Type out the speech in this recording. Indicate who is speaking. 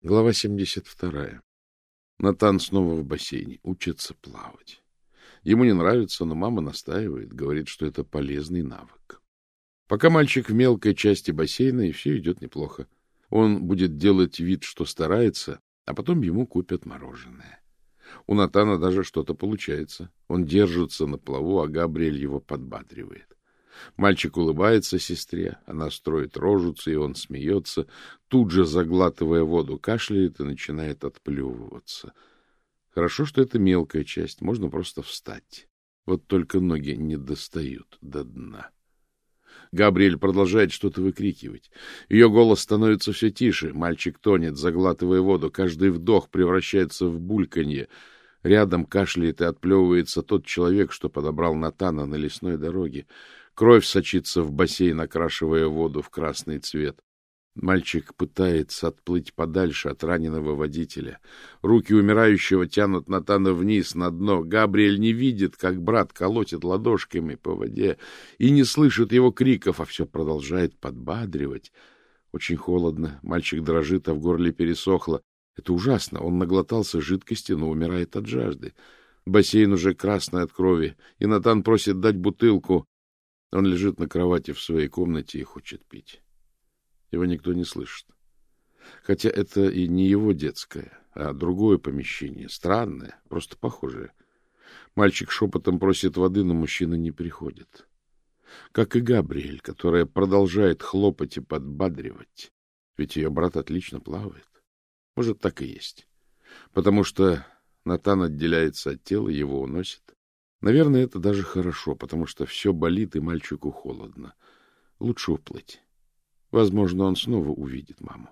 Speaker 1: Глава 72. Натан снова в бассейне, учится плавать. Ему не нравится, но мама настаивает, говорит, что это полезный навык. Пока мальчик в мелкой части бассейна, и все идет неплохо. Он будет делать вид, что старается, а потом ему купят мороженое. У Натана даже что-то получается. Он держится на плаву, а Габриэль его подбадривает. Мальчик улыбается сестре, она строит рожуцы, и он смеется, тут же заглатывая воду, кашляет и начинает отплевываться. Хорошо, что это мелкая часть, можно просто встать. Вот только ноги не достают до дна. Габриэль продолжает что-то выкрикивать. Ее голос становится все тише. Мальчик тонет, заглатывая воду. Каждый вдох превращается в бульканье. Рядом кашляет и отплевывается тот человек, что подобрал Натана на лесной дороге. Кровь сочится в бассейн, окрашивая воду в красный цвет. Мальчик пытается отплыть подальше от раненого водителя. Руки умирающего тянут Натана вниз, на дно. Габриэль не видит, как брат колотит ладошками по воде и не слышит его криков, а все продолжает подбадривать. Очень холодно, мальчик дрожит, а в горле пересохло. Это ужасно, он наглотался жидкости, но умирает от жажды. Бассейн уже красный от крови, и Натан просит дать бутылку. Он лежит на кровати в своей комнате и хочет пить. Его никто не слышит. Хотя это и не его детское, а другое помещение, странное, просто похожее. Мальчик шепотом просит воды, но мужчина не приходит. Как и Габриэль, которая продолжает хлопать и подбадривать, ведь ее брат отлично плавает. Может, так и есть. Потому что Натан отделяется от тела, его уносит. Наверное, это даже хорошо, потому что все болит, и мальчику холодно. Лучше уплыть. Возможно, он снова увидит маму.